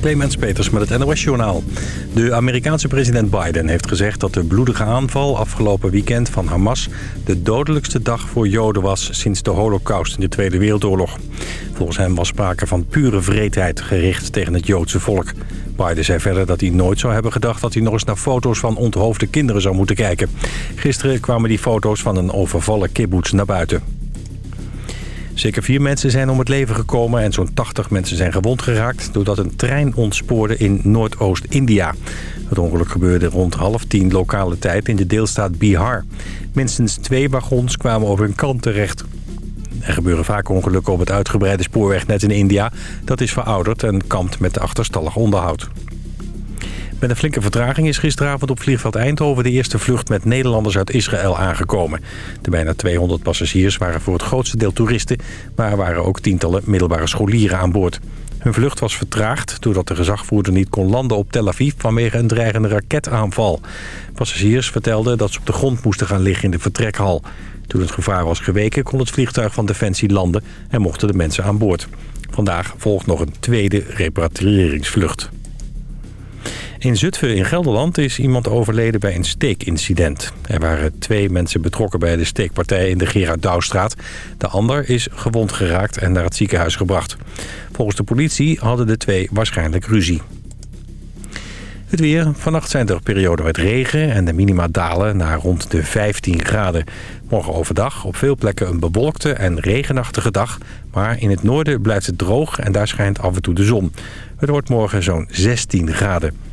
Clemens Peters met het NOS-journaal. De Amerikaanse president Biden heeft gezegd dat de bloedige aanval afgelopen weekend van Hamas... de dodelijkste dag voor Joden was sinds de holocaust in de Tweede Wereldoorlog. Volgens hem was sprake van pure vreedheid gericht tegen het Joodse volk. Biden zei verder dat hij nooit zou hebben gedacht dat hij nog eens naar foto's van onthoofde kinderen zou moeten kijken. Gisteren kwamen die foto's van een overvallen kibbutz naar buiten. Zeker vier mensen zijn om het leven gekomen en zo'n 80 mensen zijn gewond geraakt... doordat een trein ontspoorde in Noordoost-India. Het ongeluk gebeurde rond half tien lokale tijd in de deelstaat Bihar. Minstens twee wagons kwamen over hun kant terecht. Er gebeuren vaak ongelukken op het uitgebreide spoorwegnet in India. Dat is verouderd en kampt met achterstallig onderhoud. Met een flinke vertraging is gisteravond op vliegveld Eindhoven... de eerste vlucht met Nederlanders uit Israël aangekomen. De bijna 200 passagiers waren voor het grootste deel toeristen... maar er waren ook tientallen middelbare scholieren aan boord. Hun vlucht was vertraagd doordat de gezagvoerder niet kon landen op Tel Aviv... vanwege een dreigende raketaanval. Passagiers vertelden dat ze op de grond moesten gaan liggen in de vertrekhal. Toen het gevaar was geweken kon het vliegtuig van Defensie landen... en mochten de mensen aan boord. Vandaag volgt nog een tweede repatriëringsvlucht. In Zutphen in Gelderland is iemand overleden bij een steekincident. Er waren twee mensen betrokken bij de steekpartij in de Gerard Douwstraat. De ander is gewond geraakt en naar het ziekenhuis gebracht. Volgens de politie hadden de twee waarschijnlijk ruzie. Het weer. Vannacht zijn er perioden met regen en de minima dalen naar rond de 15 graden. Morgen overdag op veel plekken een bewolkte en regenachtige dag. Maar in het noorden blijft het droog en daar schijnt af en toe de zon. Het wordt morgen zo'n 16 graden.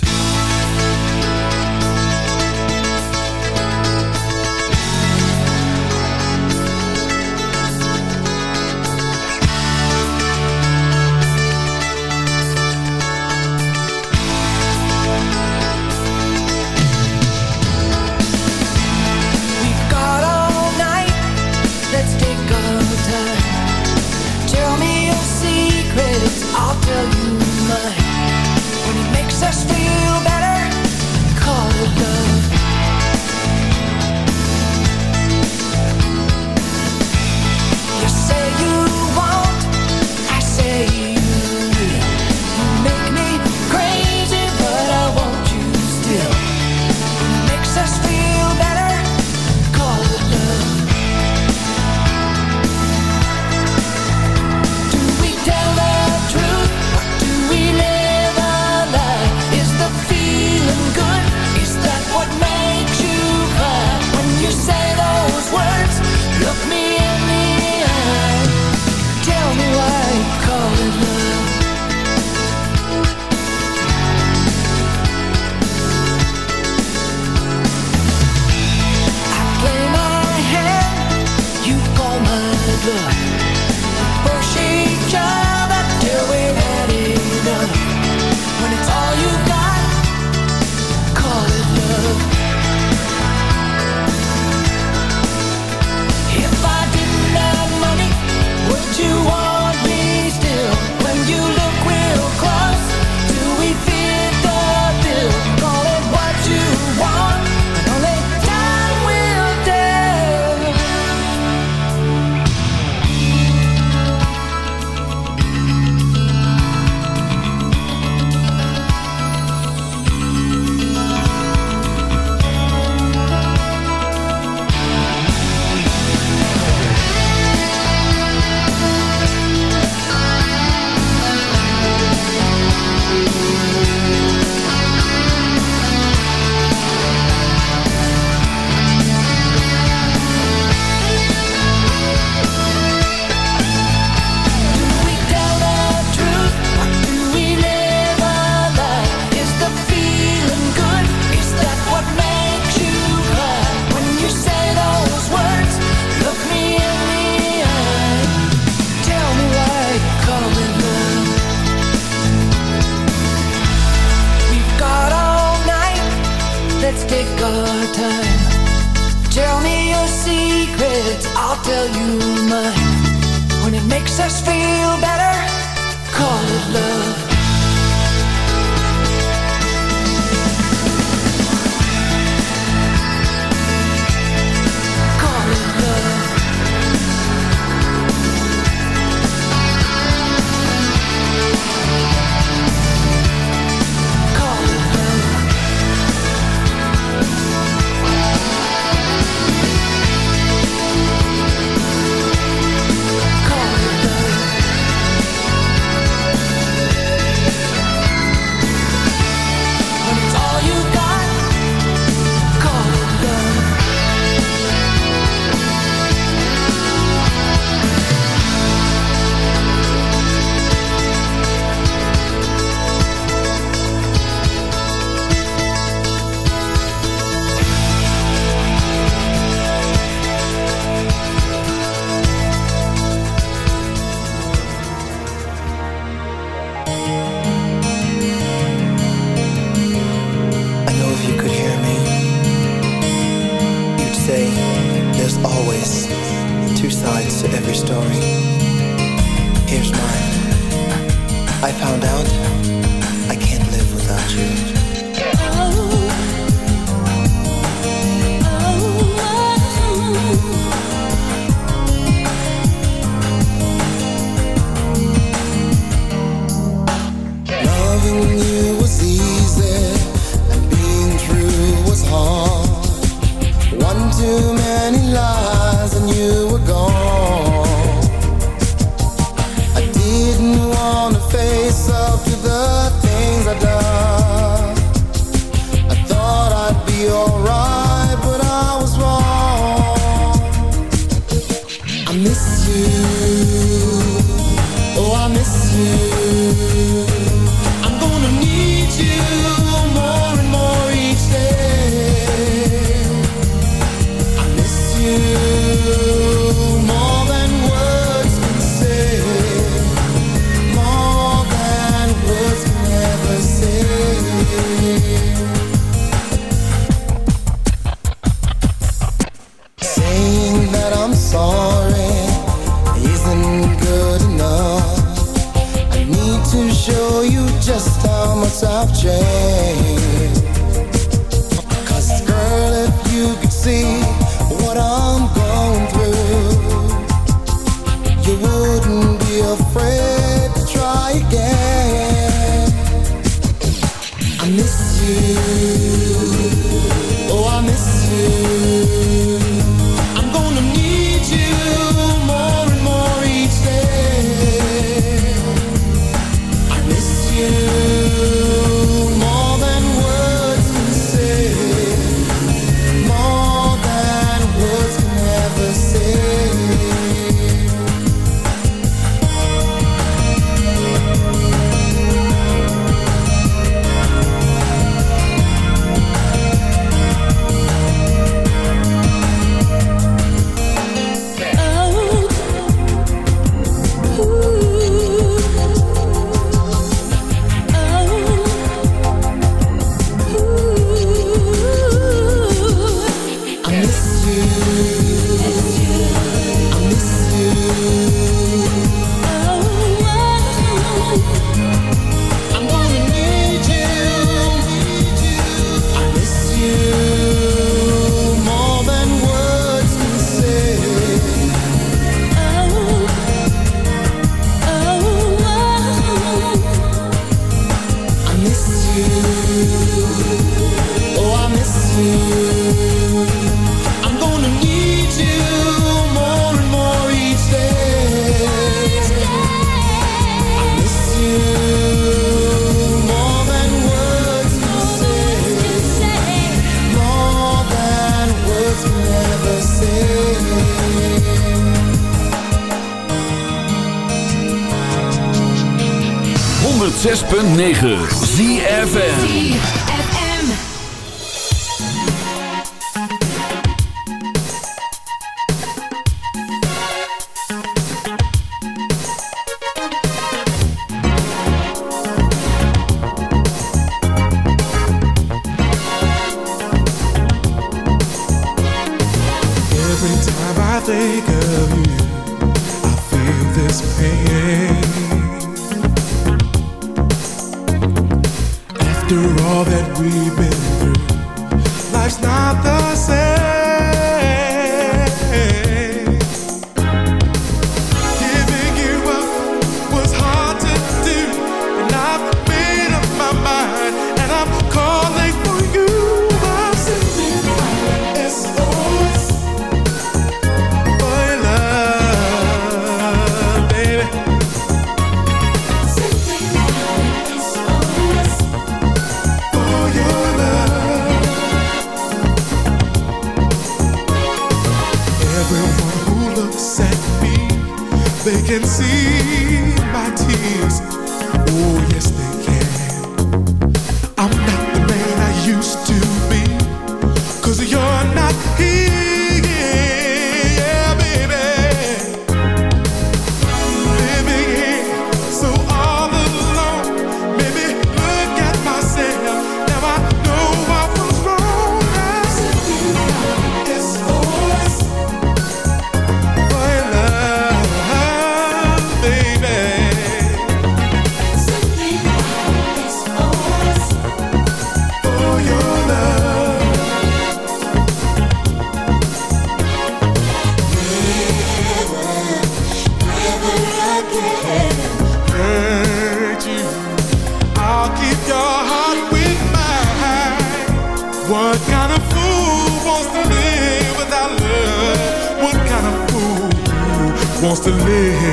106.9 ZFN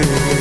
you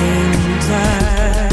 in time.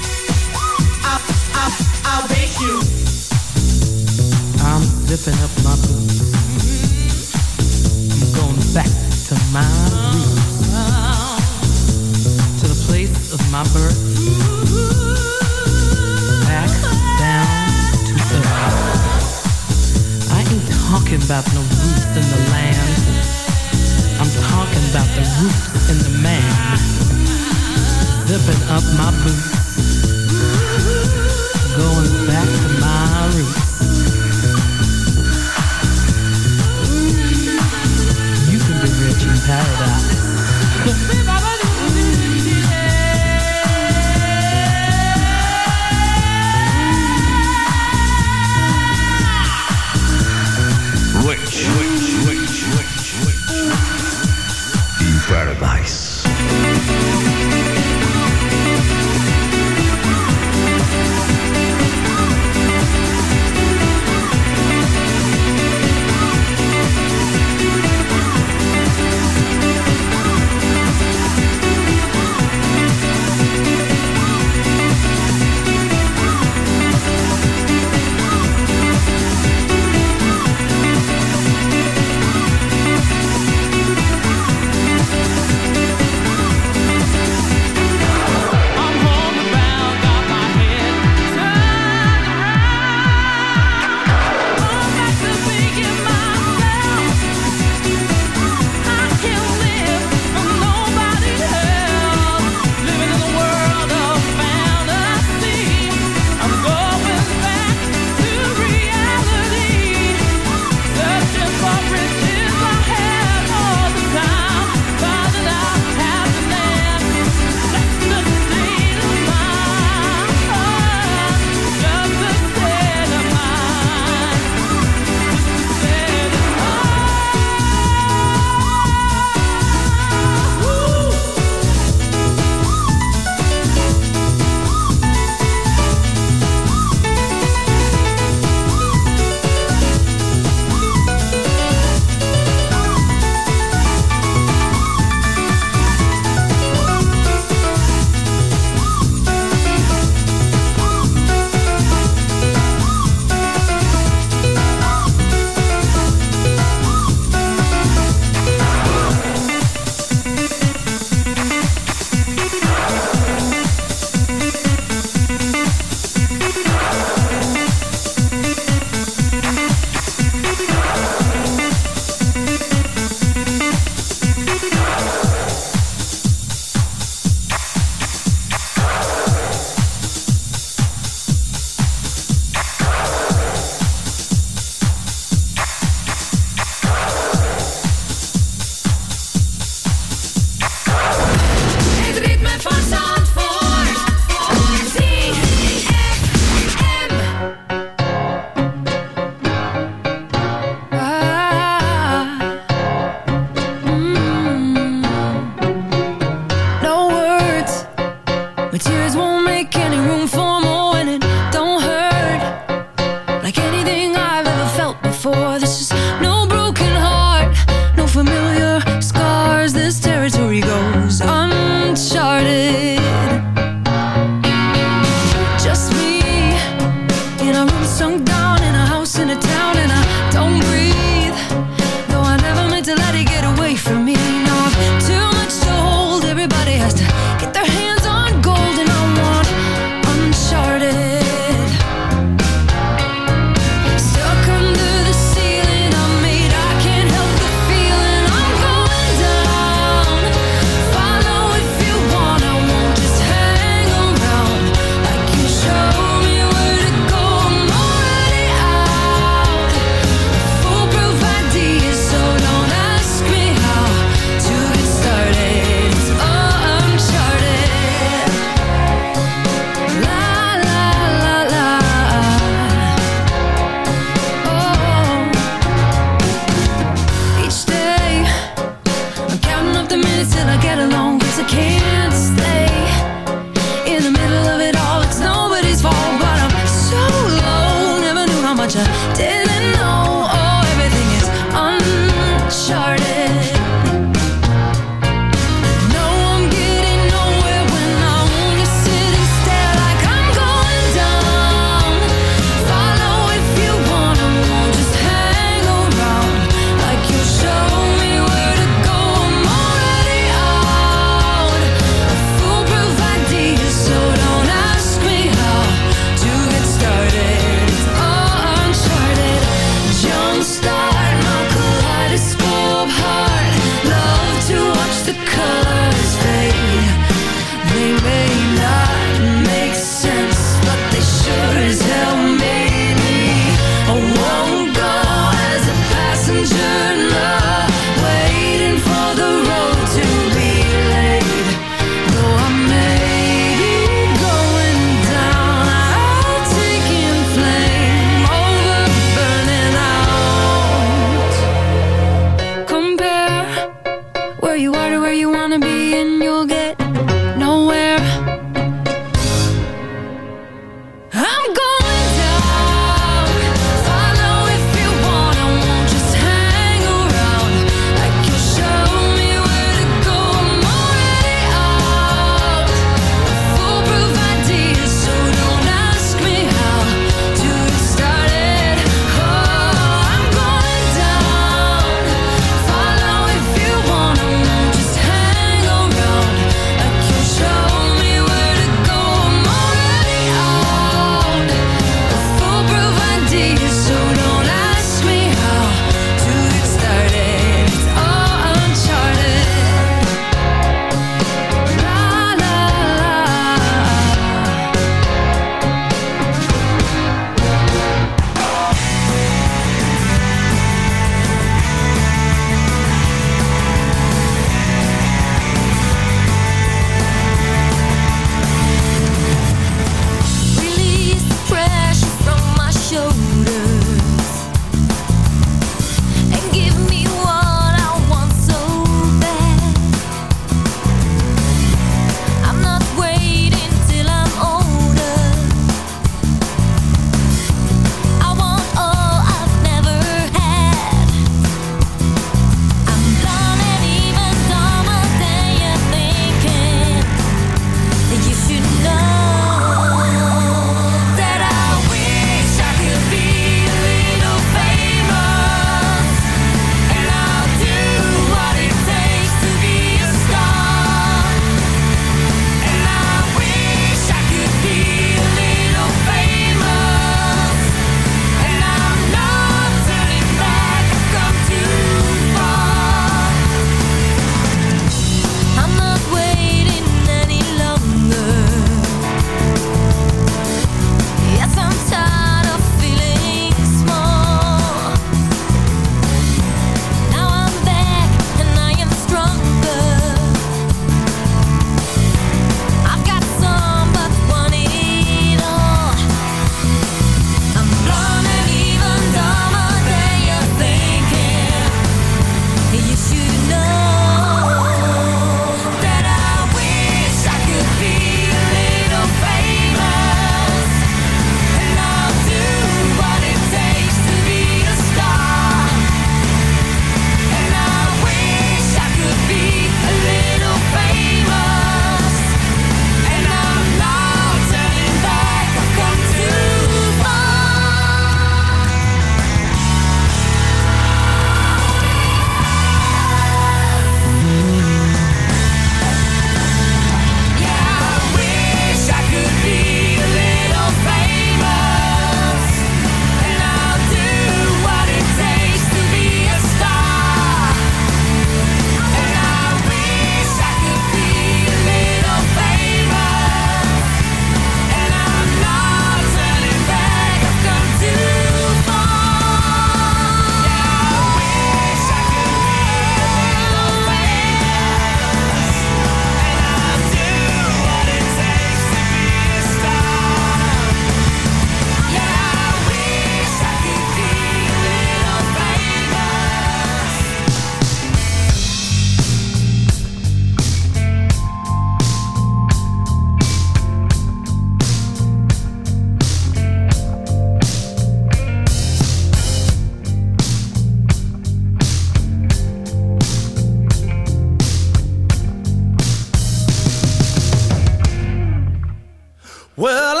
Well,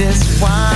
this wine.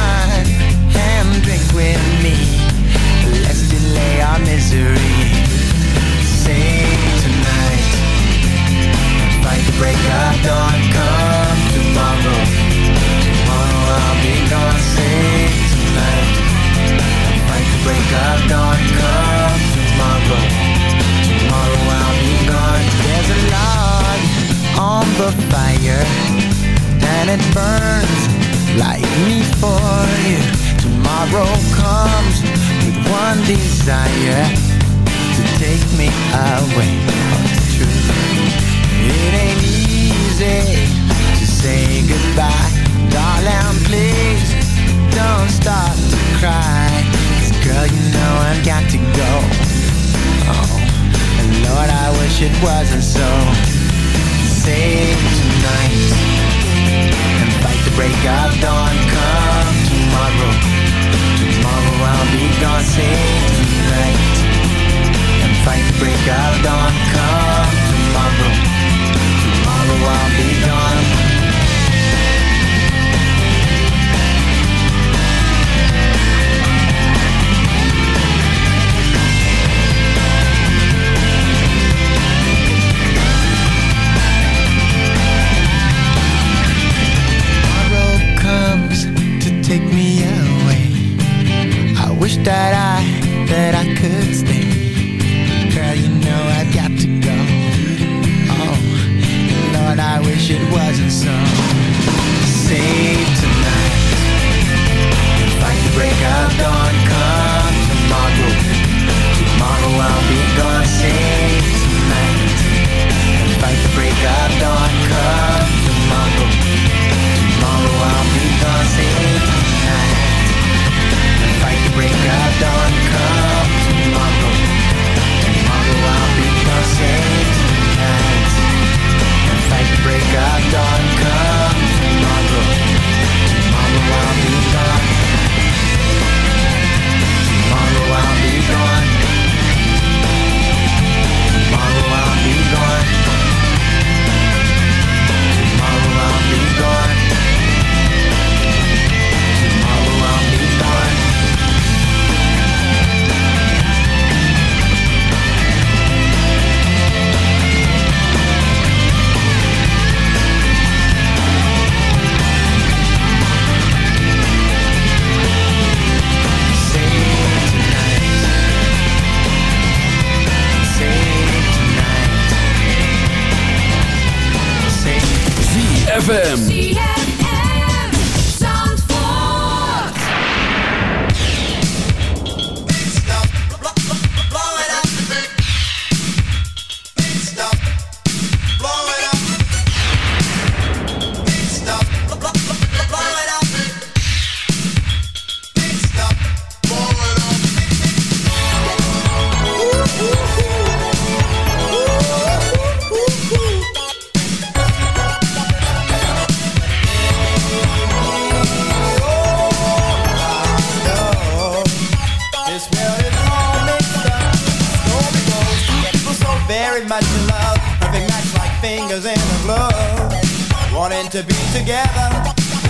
together.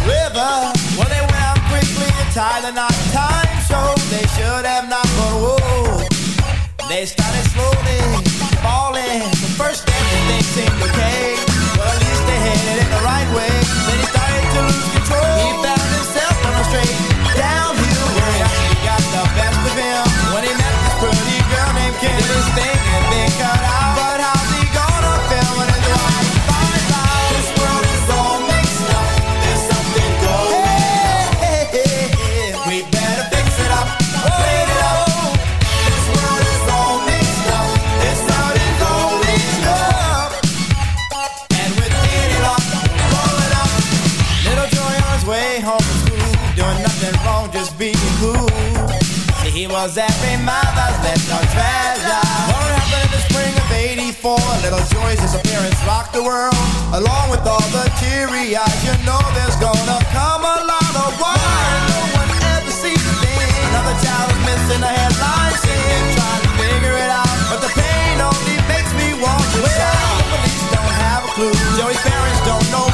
River, well they went out quickly and tied in our time, so they should have not, but whoa. They started slowly falling. The first step things seemed okay. Well at least they headed in the right way. Then he started to lose control. He found himself on a straight for little Joyce's disappearance, rocked the world. Along with all the teary eyes, you know there's gonna come a lot of war. No one ever sees a thing. Another child is missing a headline scene. Trying to figure it out, but the pain only makes me want to shout. Police don't have a clue. Joey's parents don't know